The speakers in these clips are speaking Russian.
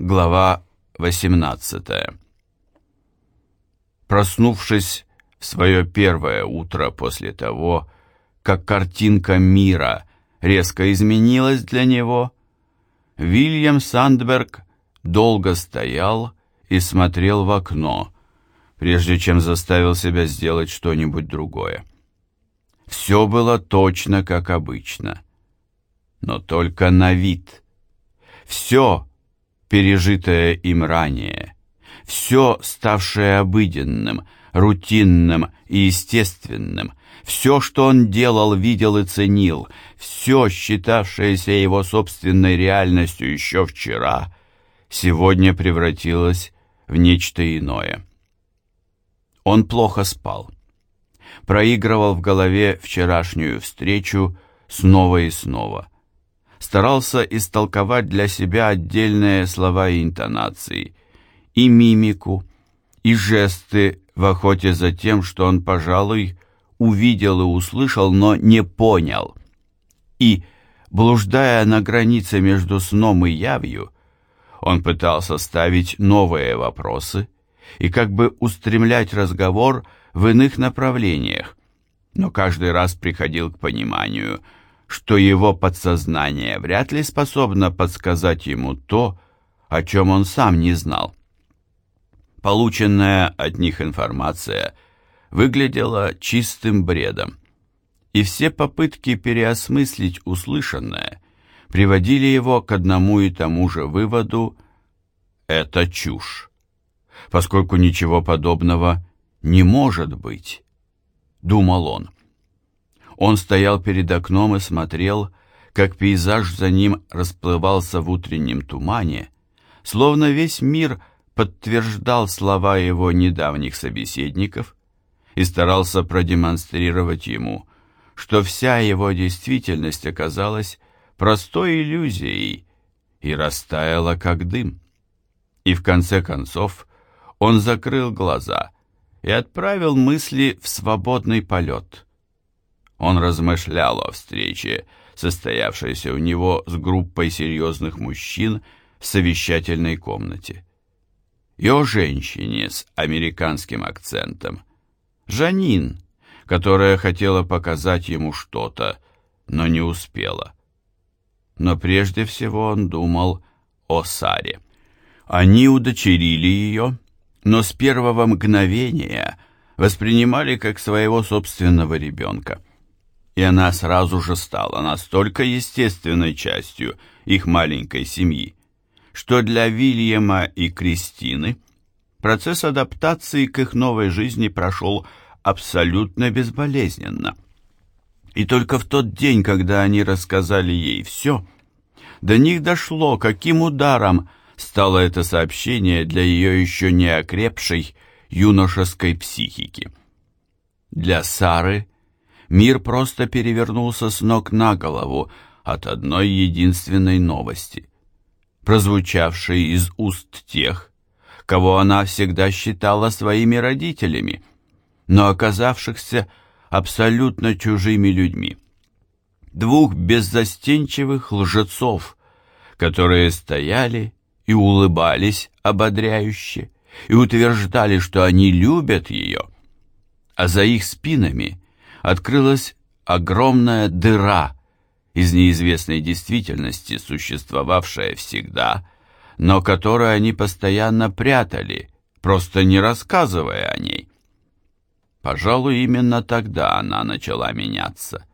Глава 18 Проснувшись в свое первое утро после того, как картинка мира резко изменилась для него, Вильям Сандберг долго стоял и смотрел в окно, прежде чем заставил себя сделать что-нибудь другое. Все было точно как обычно, но только на вид. Все, пережитое им ранее, все, ставшее обыденным, рутинным и естественным, все, что он делал, видел и ценил, все, считавшееся его собственной реальностью еще вчера, сегодня превратилось в нечто иное. Он плохо спал. Проигрывал в голове вчерашнюю встречу снова и снова. Старался истолковать для себя отдельные слова и интонации, и мимику, и жесты в охоте за тем, что он, пожалуй, увидел и услышал, но не понял. И, блуждая на границе между сном и явью, он пытался ставить новые вопросы и как бы устремлять разговор в иных направлениях, но каждый раз приходил к пониманию, что его подсознание вряд ли способно подсказать ему то, о чем он сам не знал. Полученная от них информация выглядела чистым бредом, и все попытки переосмыслить услышанное приводили его к одному и тому же выводу «это чушь», поскольку ничего подобного не может быть, думал он. Он стоял перед окном и смотрел, как пейзаж за ним расплывался в утреннем тумане, словно весь мир подтверждал слова его недавних собеседников и старался продемонстрировать ему, что вся его действительность оказалась простой иллюзией и растаяла как дым. И в конце концов он закрыл глаза и отправил мысли в свободный полет. Он размышлял о встрече, состоявшейся у него с группой серьезных мужчин в совещательной комнате. О женщине с американским акцентом. Жанин, которая хотела показать ему что-то, но не успела но прежде всего он думал о Саре. Они удочерили ее, но с первого мгновения воспринимали как своего собственного ребенка. И она сразу же стала настолько естественной частью их маленькой семьи, что для Вильяма и Кристины процесс адаптации к их новой жизни прошел абсолютно безболезненно – и только в тот день, когда они рассказали ей все, до них дошло, каким ударом стало это сообщение для ее еще не окрепшей юношеской психики. Для Сары мир просто перевернулся с ног на голову от одной единственной новости, прозвучавшей из уст тех, кого она всегда считала своими родителями, но оказавшихся абсолютно чужими людьми. Двух беззастенчивых лжецов, которые стояли и улыбались ободряюще и утверждали, что они любят ее, а за их спинами открылась огромная дыра из неизвестной действительности, существовавшая всегда, но которую они постоянно прятали, просто не рассказывая о ней. Пожалуй, именно тогда она начала меняться.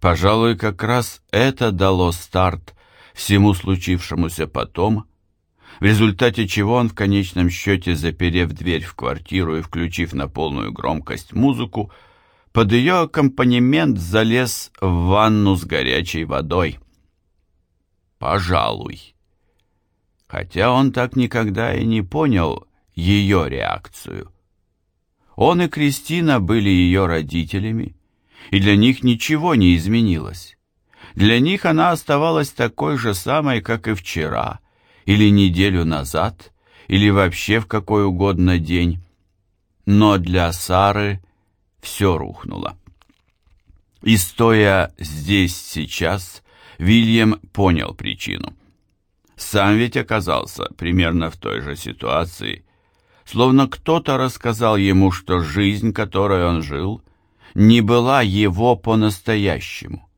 Пожалуй, как раз это дало старт всему случившемуся потом, в результате чего он в конечном счете, заперев дверь в квартиру и включив на полную громкость музыку, под ее аккомпанемент залез в ванну с горячей водой. Пожалуй. Хотя он так никогда и не понял ее реакцию. Он и Кристина были ее родителями, и для них ничего не изменилось. Для них она оставалась такой же самой, как и вчера, или неделю назад, или вообще в какой угодно день. Но для Сары все рухнуло. И стоя здесь сейчас, Вильям понял причину. Сам ведь оказался примерно в той же ситуации, словно кто-то рассказал ему, что жизнь, которой он жил, не была его по-настоящему,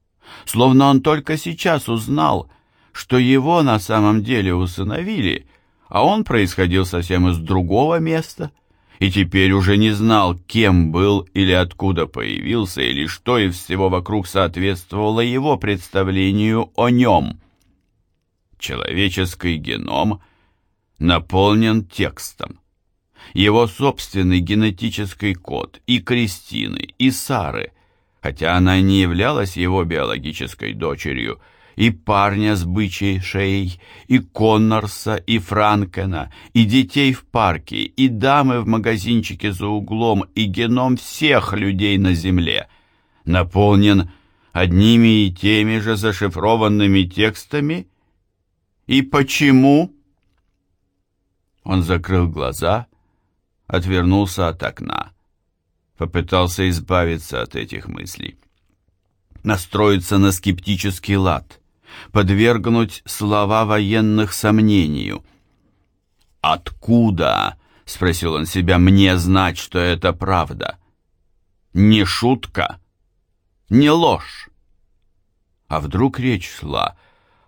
словно он только сейчас узнал, что его на самом деле усыновили, а он происходил совсем из другого места — и теперь уже не знал, кем был или откуда появился, или что из всего вокруг соответствовало его представлению о нем. Человеческий геном наполнен текстом. Его собственный генетический код и Кристины, и Сары, хотя она не являлась его биологической дочерью – и парня с бычьей шеей, и Коннорса, и Франкена, и детей в парке, и дамы в магазинчике за углом, и геном всех людей на земле, наполнен одними и теми же зашифрованными текстами? И почему? Он закрыл глаза, отвернулся от окна, попытался избавиться от этих мыслей настроиться на скептический лад подвергнуть слова военных сомнению. «Откуда?» — спросил он себя, — «мне знать, что это правда? Не шутка, не ложь. А вдруг речь шла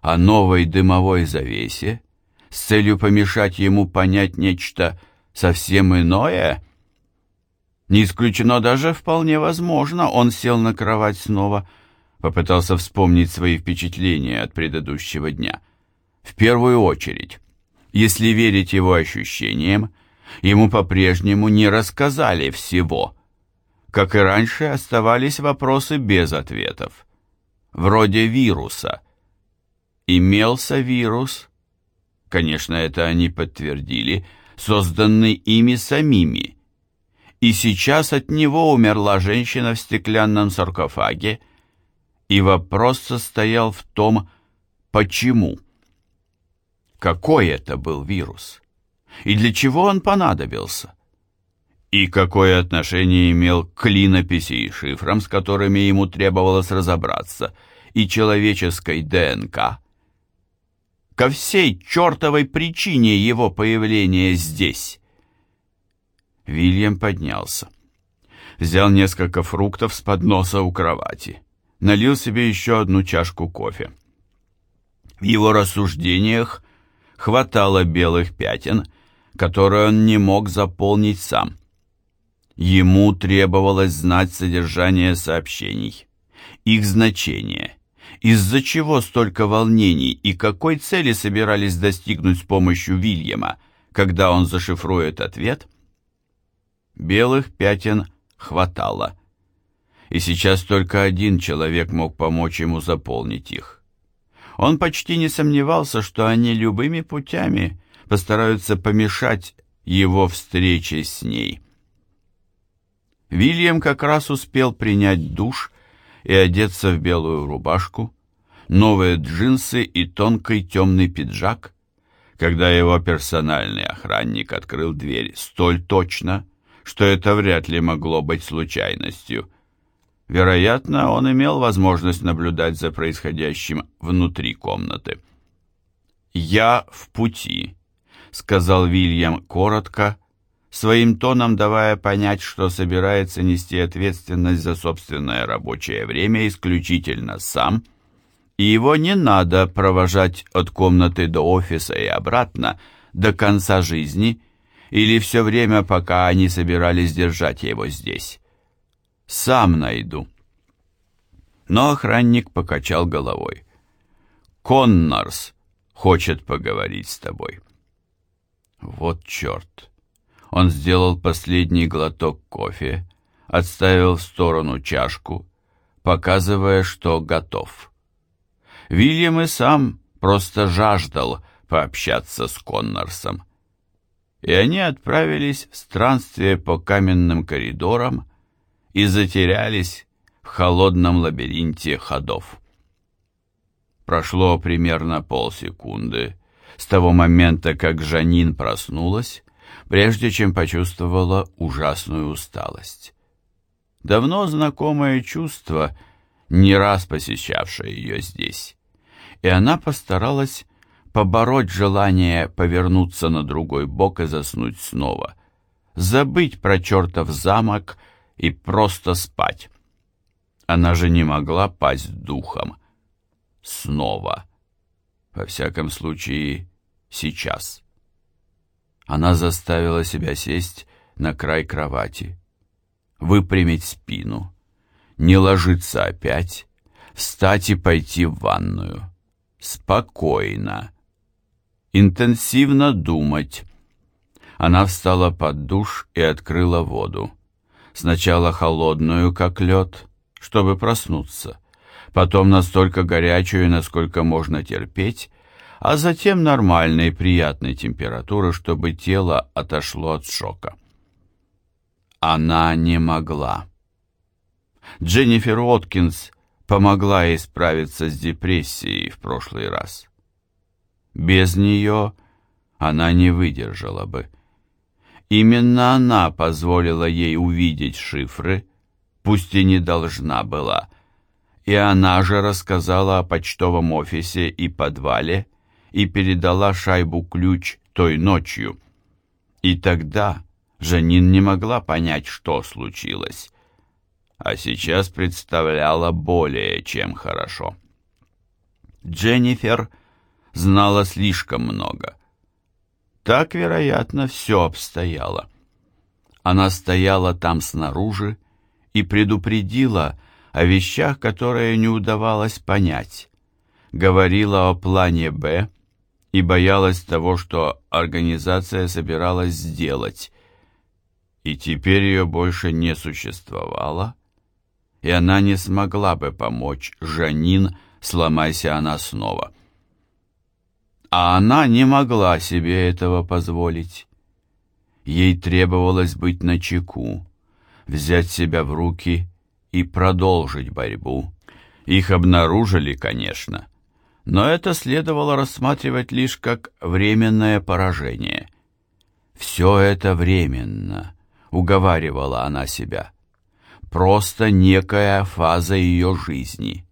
о новой дымовой завесе с целью помешать ему понять нечто совсем иное?» Не исключено даже вполне возможно, он сел на кровать снова — попытался вспомнить свои впечатления от предыдущего дня. В первую очередь, если верить его ощущениям, ему по-прежнему не рассказали всего. Как и раньше, оставались вопросы без ответов. Вроде вируса. Имелся вирус? Конечно, это они подтвердили, созданный ими самими. И сейчас от него умерла женщина в стеклянном саркофаге, и вопрос состоял в том, почему. Какой это был вирус? И для чего он понадобился? И какое отношение имел к клинописи и шифрам, с которыми ему требовалось разобраться, и человеческой ДНК? Ко всей чертовой причине его появления здесь. Вильям поднялся. Взял несколько фруктов с подноса у кровати налил себе еще одну чашку кофе. В его рассуждениях хватало белых пятен, которые он не мог заполнить сам. Ему требовалось знать содержание сообщений, их значение, из-за чего столько волнений и какой цели собирались достигнуть с помощью Вильяма, когда он зашифрует ответ. Белых пятен хватало и сейчас только один человек мог помочь ему заполнить их. Он почти не сомневался, что они любыми путями постараются помешать его встрече с ней. Вильям как раз успел принять душ и одеться в белую рубашку, новые джинсы и тонкий темный пиджак, когда его персональный охранник открыл дверь столь точно, что это вряд ли могло быть случайностью – Вероятно, он имел возможность наблюдать за происходящим внутри комнаты. «Я в пути», — сказал Вильям коротко, своим тоном давая понять, что собирается нести ответственность за собственное рабочее время исключительно сам, и его не надо провожать от комнаты до офиса и обратно до конца жизни или все время, пока они собирались держать его здесь. Сам найду. Но охранник покачал головой. Коннорс хочет поговорить с тобой. Вот черт. Он сделал последний глоток кофе, отставил в сторону чашку, показывая, что готов. Вильям и сам просто жаждал пообщаться с Коннорсом. И они отправились в странствие по каменным коридорам, и затерялись в холодном лабиринте ходов. Прошло примерно полсекунды с того момента, как Жанин проснулась, прежде чем почувствовала ужасную усталость. Давно знакомое чувство, не раз посещавшее ее здесь, и она постаралась побороть желание повернуться на другой бок и заснуть снова, забыть про чертов замок и просто спать. Она же не могла пасть духом. Снова. Во всяком случае, сейчас. Она заставила себя сесть на край кровати, выпрямить спину, не ложиться опять, встать и пойти в ванную. Спокойно. Интенсивно думать. Она встала под душ и открыла воду. Сначала холодную, как лед, чтобы проснуться, потом настолько горячую, насколько можно терпеть, а затем нормальной приятной температуры, чтобы тело отошло от шока. Она не могла. Дженнифер Уоткинс помогла ей справиться с депрессией в прошлый раз. Без нее она не выдержала бы. Именно она позволила ей увидеть шифры, пусть и не должна была. И она же рассказала о почтовом офисе и подвале и передала шайбу ключ той ночью. И тогда Жанин не могла понять, что случилось, а сейчас представляла более чем хорошо. Дженнифер знала слишком много. Так, вероятно, все обстояло. Она стояла там снаружи и предупредила о вещах, которые не удавалось понять. Говорила о плане «Б» и боялась того, что организация собиралась сделать. И теперь ее больше не существовало, и она не смогла бы помочь Жанин, сломайся она снова. А она не могла себе этого позволить. Ей требовалось быть начеку, взять себя в руки и продолжить борьбу. Их обнаружили, конечно, но это следовало рассматривать лишь как временное поражение. «Все это временно», — уговаривала она себя. «Просто некая фаза ее жизни.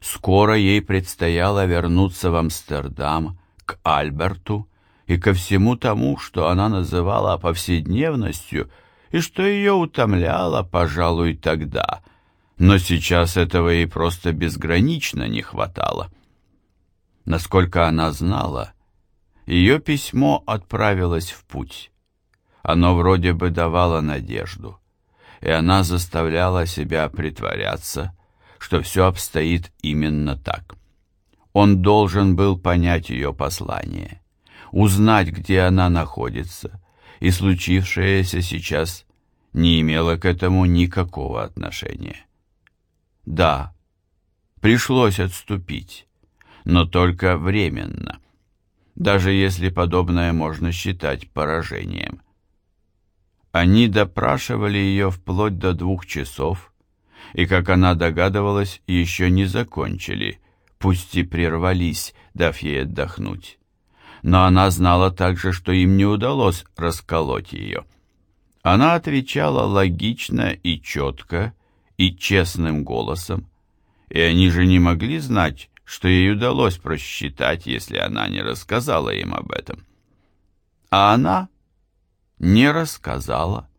Скоро ей предстояло вернуться в Амстердам, к Альберту и ко всему тому, что она называла повседневностью и что ее утомляло, пожалуй, тогда, но сейчас этого ей просто безгранично не хватало. Насколько она знала, ее письмо отправилось в путь. Оно вроде бы давало надежду, и она заставляла себя притворяться, что все обстоит именно так. Он должен был понять ее послание, узнать, где она находится, и случившееся сейчас не имело к этому никакого отношения. Да, пришлось отступить, но только временно, даже если подобное можно считать поражением. Они допрашивали ее вплоть до двух часов, и, как она догадывалась, еще не закончили – пусть и прервались, дав ей отдохнуть. Но она знала также, что им не удалось расколоть ее. Она отвечала логично и четко, и честным голосом, и они же не могли знать, что ей удалось просчитать, если она не рассказала им об этом. А она не рассказала,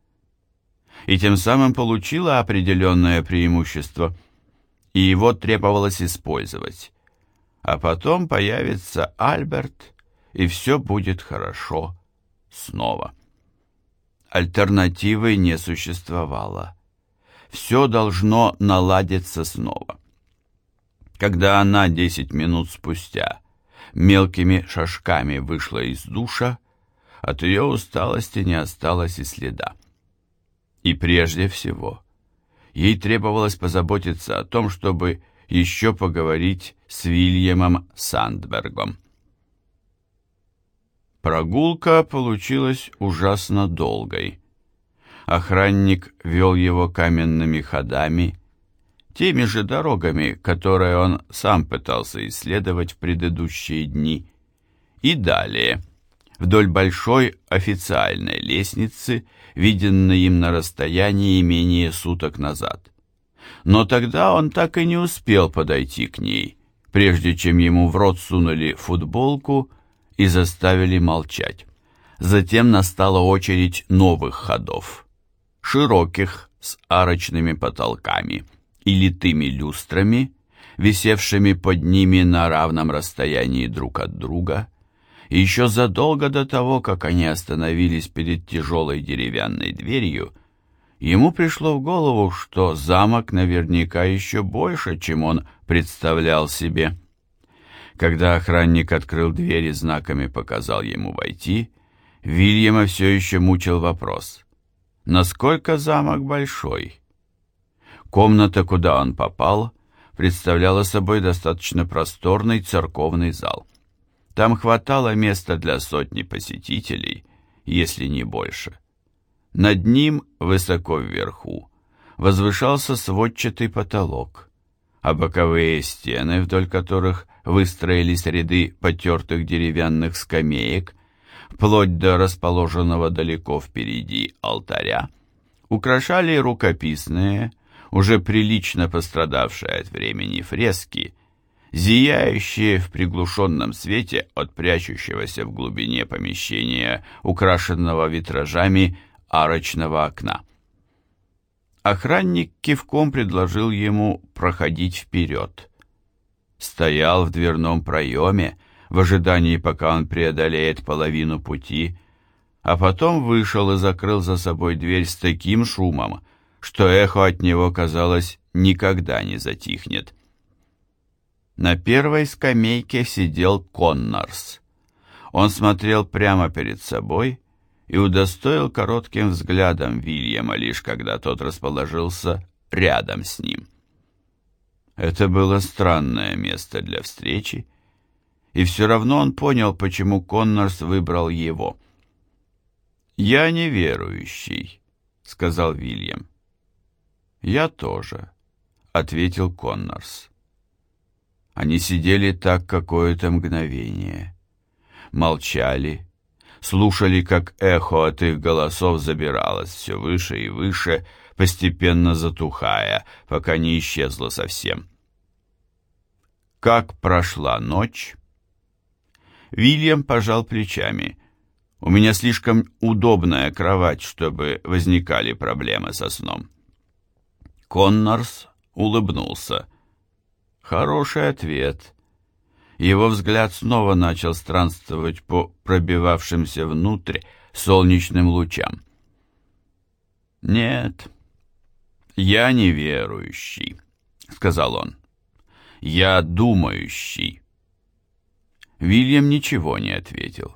и тем самым получила определенное преимущество, и его требовалось использовать а потом появится Альберт, и все будет хорошо снова. Альтернативы не существовало. Все должно наладиться снова. Когда она десять минут спустя мелкими шажками вышла из душа, от ее усталости не осталось и следа. И прежде всего, ей требовалось позаботиться о том, чтобы еще поговорить с Вильямом Сандбергом. Прогулка получилась ужасно долгой. Охранник вел его каменными ходами, теми же дорогами, которые он сам пытался исследовать в предыдущие дни, и далее, вдоль большой официальной лестницы, виденной им на расстоянии менее суток назад но тогда он так и не успел подойти к ней, прежде чем ему в рот сунули футболку и заставили молчать. Затем настала очередь новых ходов, широких, с арочными потолками и литыми люстрами, висевшими под ними на равном расстоянии друг от друга, еще задолго до того, как они остановились перед тяжелой деревянной дверью, ему пришло в голову, что замок наверняка еще больше, чем он представлял себе. Когда охранник открыл дверь и знаками показал ему войти, Вильяма все еще мучил вопрос. Насколько замок большой? Комната, куда он попал, представляла собой достаточно просторный церковный зал. Там хватало места для сотни посетителей, если не больше. Над ним, высоко вверху, возвышался сводчатый потолок, а боковые стены, вдоль которых выстроились ряды потертых деревянных скамеек, вплоть до расположенного далеко впереди алтаря, украшали рукописные, уже прилично пострадавшие от времени фрески, зияющие в приглушенном свете от прячущегося в глубине помещения, украшенного витражами арочного окна. Охранник кивком предложил ему проходить вперед. Стоял в дверном проеме, в ожидании, пока он преодолеет половину пути, а потом вышел и закрыл за собой дверь с таким шумом, что эхо от него, казалось, никогда не затихнет. На первой скамейке сидел Коннорс. Он смотрел прямо перед собой и удостоил коротким взглядом Вильяма, лишь когда тот расположился рядом с ним. Это было странное место для встречи, и все равно он понял, почему Коннорс выбрал его. «Я неверующий», — сказал Вильям. «Я тоже», — ответил Коннорс. Они сидели так какое-то мгновение. Молчали, слушали, как эхо от их голосов забиралось все выше и выше, постепенно затухая, пока не исчезло совсем. Как прошла ночь? Вильям пожал плечами. «У меня слишком удобная кровать, чтобы возникали проблемы со сном». Коннорс улыбнулся. «Хороший ответ». Его взгляд снова начал странствовать по пробивавшимся внутрь солнечным лучам. «Нет, я не верующий», — сказал он. «Я думающий». Вильям ничего не ответил.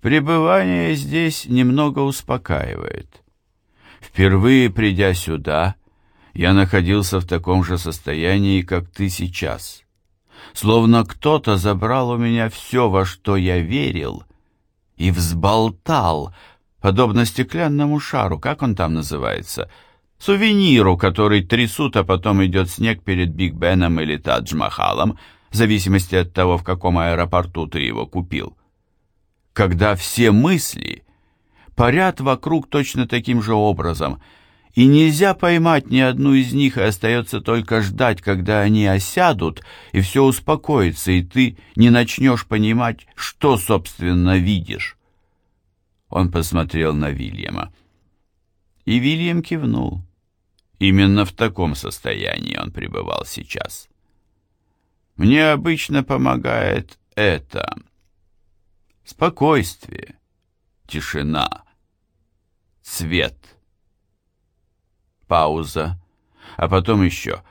Пребывание здесь немного успокаивает. Впервые придя сюда, я находился в таком же состоянии, как ты сейчас. Словно кто-то забрал у меня все, во что я верил, и взболтал, подобно стеклянному шару, как он там называется, сувениру, который трясут, а потом идет снег перед Биг Беном или Тадж-Махалом, в зависимости от того, в каком аэропорту ты его купил. Когда все мысли парят вокруг точно таким же образом, и нельзя поймать ни одну из них, и остается только ждать, когда они осядут, и все успокоится, и ты не начнешь понимать, что, собственно, видишь. Он посмотрел на Вильяма. И Вильям кивнул. Именно в таком состоянии он пребывал сейчас. Мне обычно помогает это. Спокойствие, тишина, цвет. Пауза, а потом еще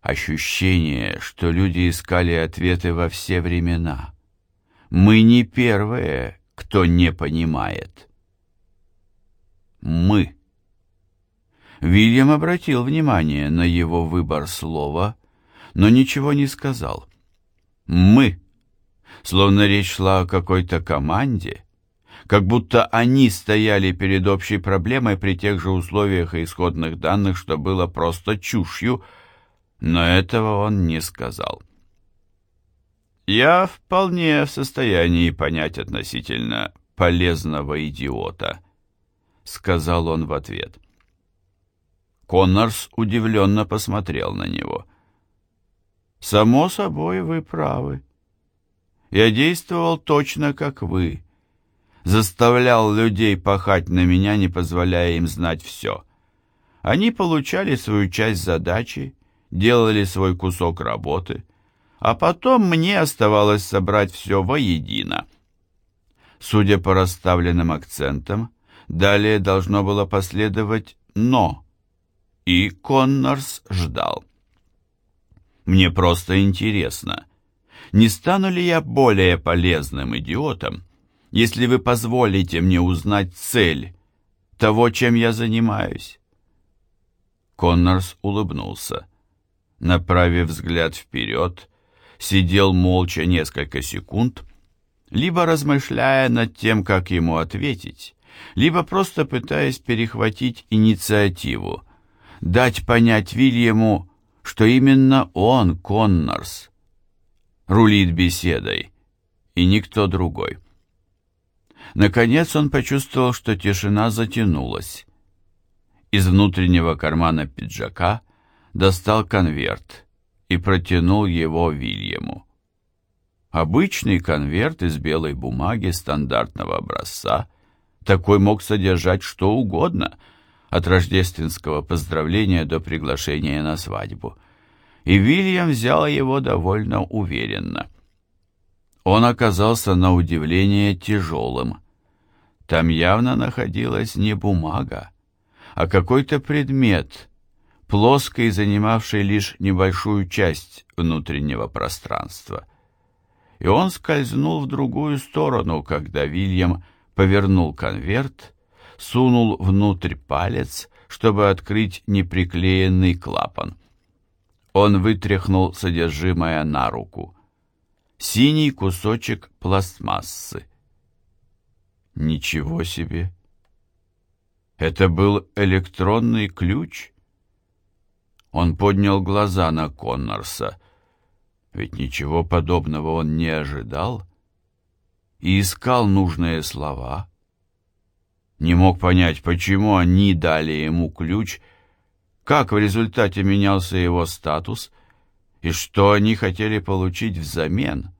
ощущение, что люди искали ответы во все времена. Мы не первые, кто не понимает. Мы. Вильям обратил внимание на его выбор слова, но ничего не сказал. «Мы», словно речь шла о какой-то команде, как будто они стояли перед общей проблемой при тех же условиях и исходных данных, что было просто чушью, но этого он не сказал. «Я вполне в состоянии понять относительно полезного идиота», — сказал он в ответ. Коннорс удивленно посмотрел на него. «Само собой, вы правы. Я действовал точно как вы. Заставлял людей пахать на меня, не позволяя им знать все. Они получали свою часть задачи, делали свой кусок работы, а потом мне оставалось собрать все воедино. Судя по расставленным акцентам, далее должно было последовать «но», и Коннорс ждал. Мне просто интересно, не стану ли я более полезным идиотом, если вы позволите мне узнать цель того, чем я занимаюсь?» Коннорс улыбнулся. Направив взгляд вперед, сидел молча несколько секунд, либо размышляя над тем, как ему ответить, либо просто пытаясь перехватить инициативу, дать понять Вильяму, что именно он, Коннорс, рулит беседой, и никто другой. Наконец он почувствовал, что тишина затянулась. Из внутреннего кармана пиджака достал конверт и протянул его Вильяму. Обычный конверт из белой бумаги стандартного образца, такой мог содержать что угодно, от рождественского поздравления до приглашения на свадьбу. И Вильям взял его довольно уверенно. Он оказался на удивление тяжелым. Там явно находилась не бумага, а какой-то предмет, плоский, занимавший лишь небольшую часть внутреннего пространства. И он скользнул в другую сторону, когда Вильям повернул конверт, сунул внутрь палец, чтобы открыть неприклеенный клапан. Он вытряхнул содержимое на руку. Синий кусочек пластмассы. Ничего себе! Это был электронный ключ? Он поднял глаза на Коннорса, ведь ничего подобного он не ожидал, и искал нужные слова. Не мог понять, почему они дали ему ключ, как в результате менялся его статус и что они хотели получить взамен.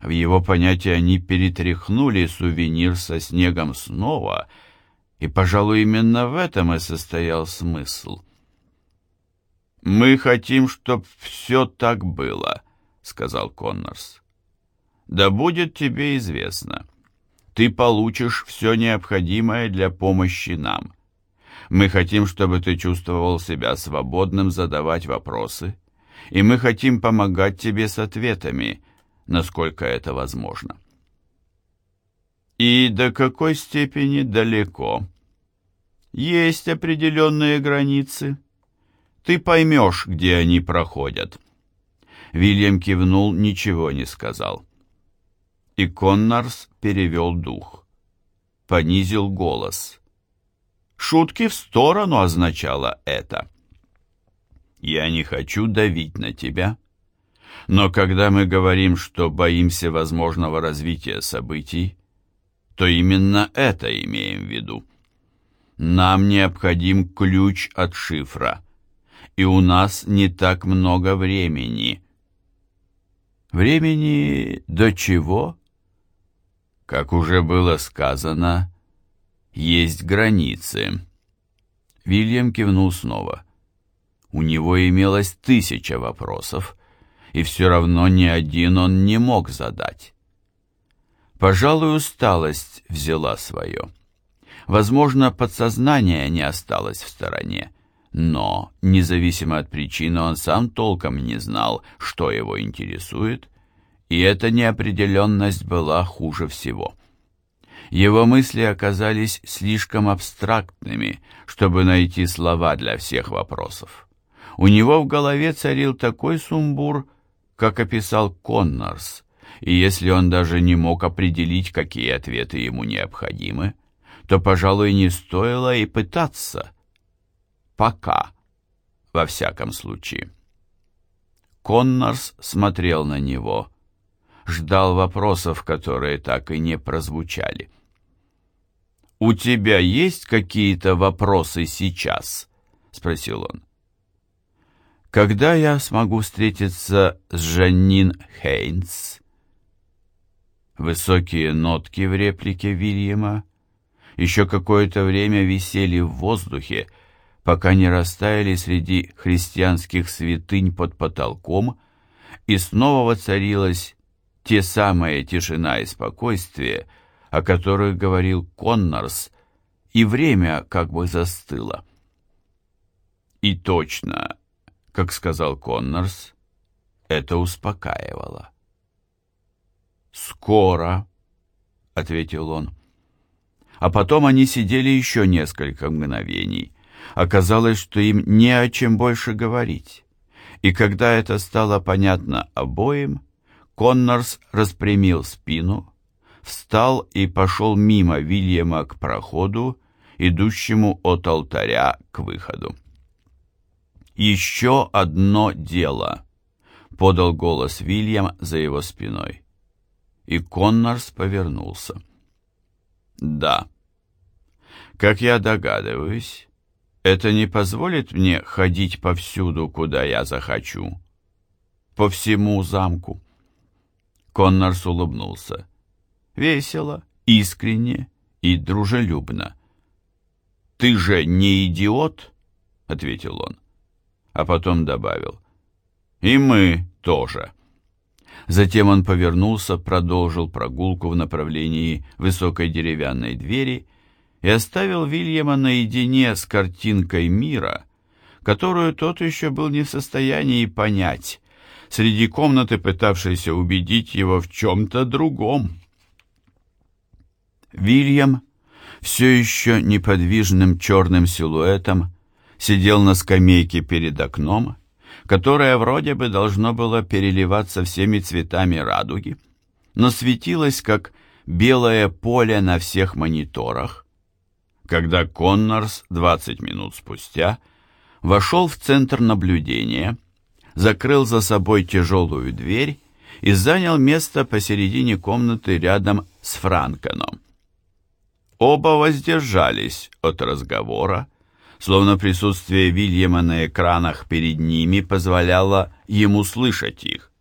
В его понятии они перетряхнули сувенир со снегом снова, и, пожалуй, именно в этом и состоял смысл. «Мы хотим, чтоб все так было», — сказал Коннорс. «Да будет тебе известно, ты получишь все необходимое для помощи нам. Мы хотим, чтобы ты чувствовал себя свободным задавать вопросы, и мы хотим помогать тебе с ответами, насколько это возможно. И до какой степени далеко? Есть определенные границы. Ты поймешь, где они проходят. Вильям кивнул, ничего не сказал. И Коннорс перевел дух. Понизил голос. Шутки в сторону означало это. «Я не хочу давить на тебя», но когда мы говорим, что боимся возможного развития событий, то именно это имеем в виду. Нам необходим ключ от шифра, и у нас не так много времени. Времени до чего? Как уже было сказано, есть границы. Вильям кивнул снова. У него имелось тысяча вопросов, и все равно ни один он не мог задать. Пожалуй, усталость взяла свое. Возможно, подсознание не осталось в стороне, но, независимо от причины, он сам толком не знал, что его интересует, и эта неопределенность была хуже всего. Его мысли оказались слишком абстрактными, чтобы найти слова для всех вопросов. У него в голове царил такой сумбур, как описал Коннорс, и если он даже не мог определить, какие ответы ему необходимы, то, пожалуй, не стоило и пытаться. Пока, во всяком случае. Коннорс смотрел на него, ждал вопросов, которые так и не прозвучали. «У тебя есть какие-то вопросы сейчас?» — спросил он. Когда я смогу встретиться с Жаннин Хейнс? Высокие нотки в реплике Вильяма еще какое-то время висели в воздухе, пока не растаяли среди христианских святынь под потолком, и снова воцарилась те самые тишина и спокойствие, о которых говорил Коннорс, и время как бы застыло. И точно, как сказал Коннорс, это успокаивало. «Скоро», — ответил он. А потом они сидели еще несколько мгновений. Оказалось, что им не о чем больше говорить. И когда это стало понятно обоим, Коннорс распрямил спину, встал и пошел мимо Вильяма к проходу, идущему от алтаря к выходу. «Еще одно дело», — подал голос Вильям за его спиной и Коннорс повернулся. «Да. Как я догадываюсь, это не позволит мне ходить повсюду, куда я захочу. По всему замку». Коннорс улыбнулся. Весело, искренне и дружелюбно. «Ты же не идиот?» — ответил он. А потом добавил. «И мы тоже». Затем он повернулся, продолжил прогулку в направлении высокой деревянной двери и оставил Вильяма наедине с картинкой мира, которую тот еще был не в состоянии понять, среди комнаты пытавшейся убедить его в чем-то другом. Вильям все еще неподвижным черным силуэтом сидел на скамейке перед окном которое вроде бы должно было переливаться всеми цветами радуги, но светилось как белое поле на всех мониторах, когда Коннорс 20 минут спустя вошел в центр наблюдения, закрыл за собой тяжелую дверь и занял место посередине комнаты рядом с Франкеном. Оба воздержались от разговора, словно присутствие Вильяма на экранах перед ними позволяло ему слышать их,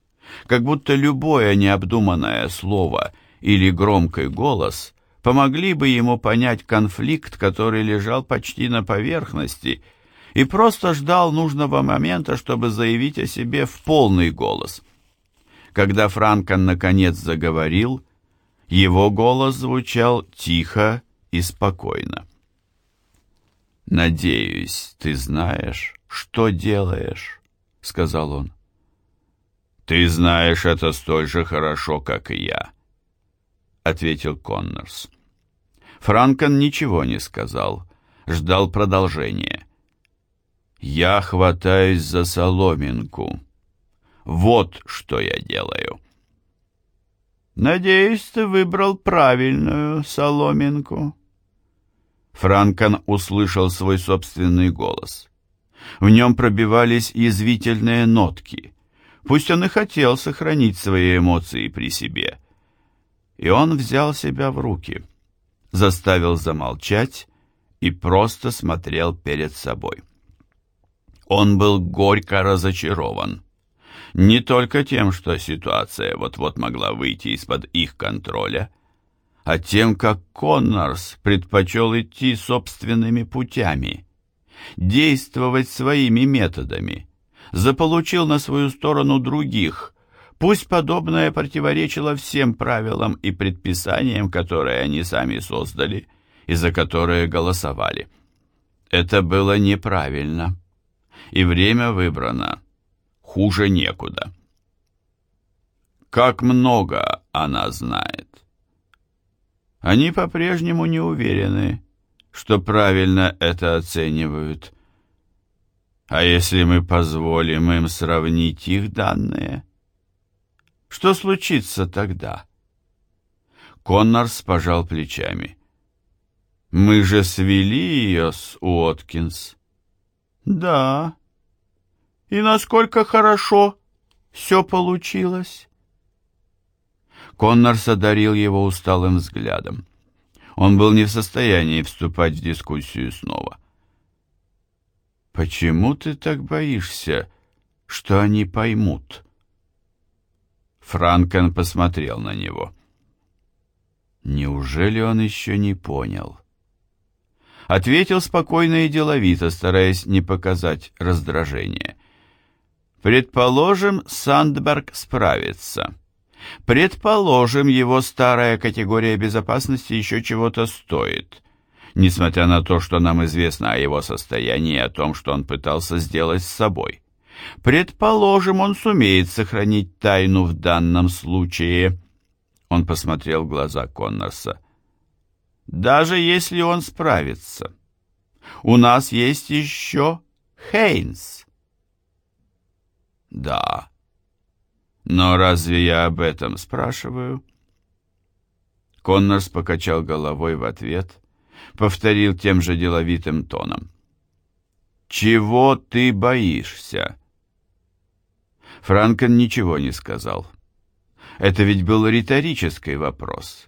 как будто любое необдуманное слово или громкий голос помогли бы ему понять конфликт, который лежал почти на поверхности, и просто ждал нужного момента, чтобы заявить о себе в полный голос. Когда Франкон наконец заговорил, его голос звучал тихо и спокойно. «Надеюсь, ты знаешь, что делаешь», — сказал он. «Ты знаешь это столь же хорошо, как и я», — ответил Коннорс. Франкон ничего не сказал, ждал продолжения. «Я хватаюсь за соломинку. Вот что я делаю». «Надеюсь, ты выбрал правильную соломинку», Франкон услышал свой собственный голос. В нем пробивались язвительные нотки. Пусть он и хотел сохранить свои эмоции при себе. И он взял себя в руки, заставил замолчать и просто смотрел перед собой. Он был горько разочарован. Не только тем, что ситуация вот-вот могла выйти из-под их контроля, а тем, как Коннорс предпочел идти собственными путями, действовать своими методами, заполучил на свою сторону других, пусть подобное противоречило всем правилам и предписаниям, которые они сами создали и за которые голосовали. Это было неправильно, и время выбрано хуже некуда. Как много она знает. Они по-прежнему не уверены, что правильно это оценивают. А если мы позволим им сравнить их данные? Что случится тогда? Коннорс пожал плечами. Мы же свели ее с Уоткинс. Да. И насколько хорошо все получилось? Коннорс одарил его усталым взглядом. Он был не в состоянии вступать в дискуссию снова. «Почему ты так боишься, что они поймут?» Франкен посмотрел на него. Неужели он еще не понял? Ответил спокойно и деловито, стараясь не показать раздражения. Предположим, Сандберг справится. Предположим, его старая категория безопасности еще чего-то стоит, несмотря на то, что нам известно о его состоянии и о том, что он пытался сделать с собой. Предположим, он сумеет сохранить тайну в данном случае. Он посмотрел в глаза Коннорса. Даже если он справится. У нас есть еще Хейнс. Да. Но разве я об этом спрашиваю? Коннорс покачал головой в ответ, повторил тем же деловитым тоном. «Чего ты боишься?» Франкен ничего не сказал. Это ведь был риторический вопрос.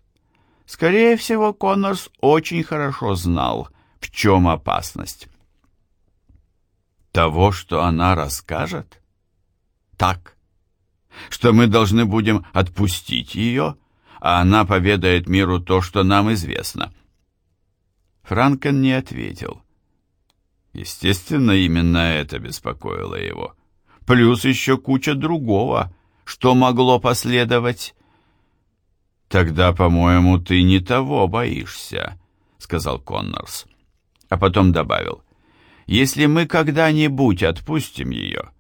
Скорее всего, Коннорс очень хорошо знал, в чем опасность. Того, что она расскажет? Так. Что мы должны будем отпустить ее, а она поведает миру то, что нам известно. Франкен не ответил. Естественно, именно это беспокоило его. Плюс еще куча другого, что могло последовать. «Тогда, по-моему, ты не того боишься», — сказал Коннорс. А потом добавил, «Если мы когда-нибудь отпустим ее,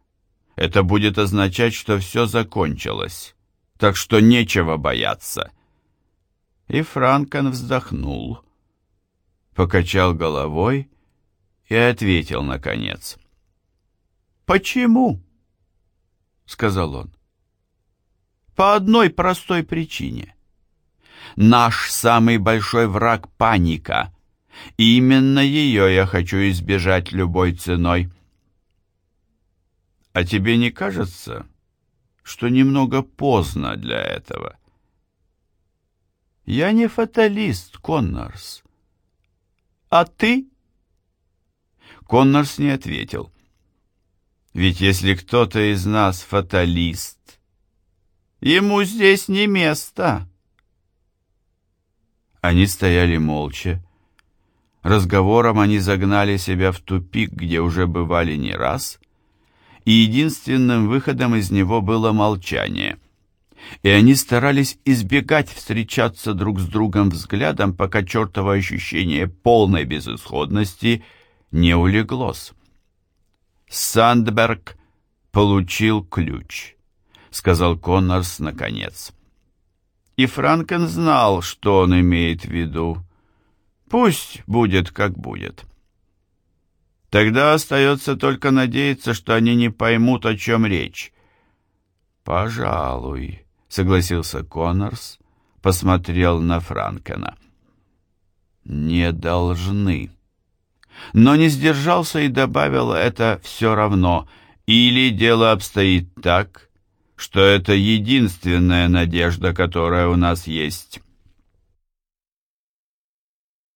это будет означать, что все закончилось, так что нечего бояться». И Франкен вздохнул, покачал головой и ответил, наконец. «Почему?» — сказал он. «По одной простой причине. Наш самый большой враг — паника. именно ее я хочу избежать любой ценой». «А тебе не кажется, что немного поздно для этого?» «Я не фаталист, Коннорс. А ты?» Коннорс не ответил. «Ведь если кто-то из нас фаталист, ему здесь не место». Они стояли молча. Разговором они загнали себя в тупик, где уже бывали не раз, и единственным выходом из него было молчание. И они старались избегать встречаться друг с другом взглядом, пока чертово ощущение полной безысходности – не улеглось. «Сандберг получил ключ», — сказал Коннорс наконец. И Франкен знал, что он имеет в виду. Пусть будет, как будет. Тогда остается только надеяться, что они не поймут, о чем речь. «Пожалуй», — согласился Коннорс, посмотрел на Франкена. «Не должны» но не сдержался и добавил это все равно. Или дело обстоит так, что это единственная надежда, которая у нас есть.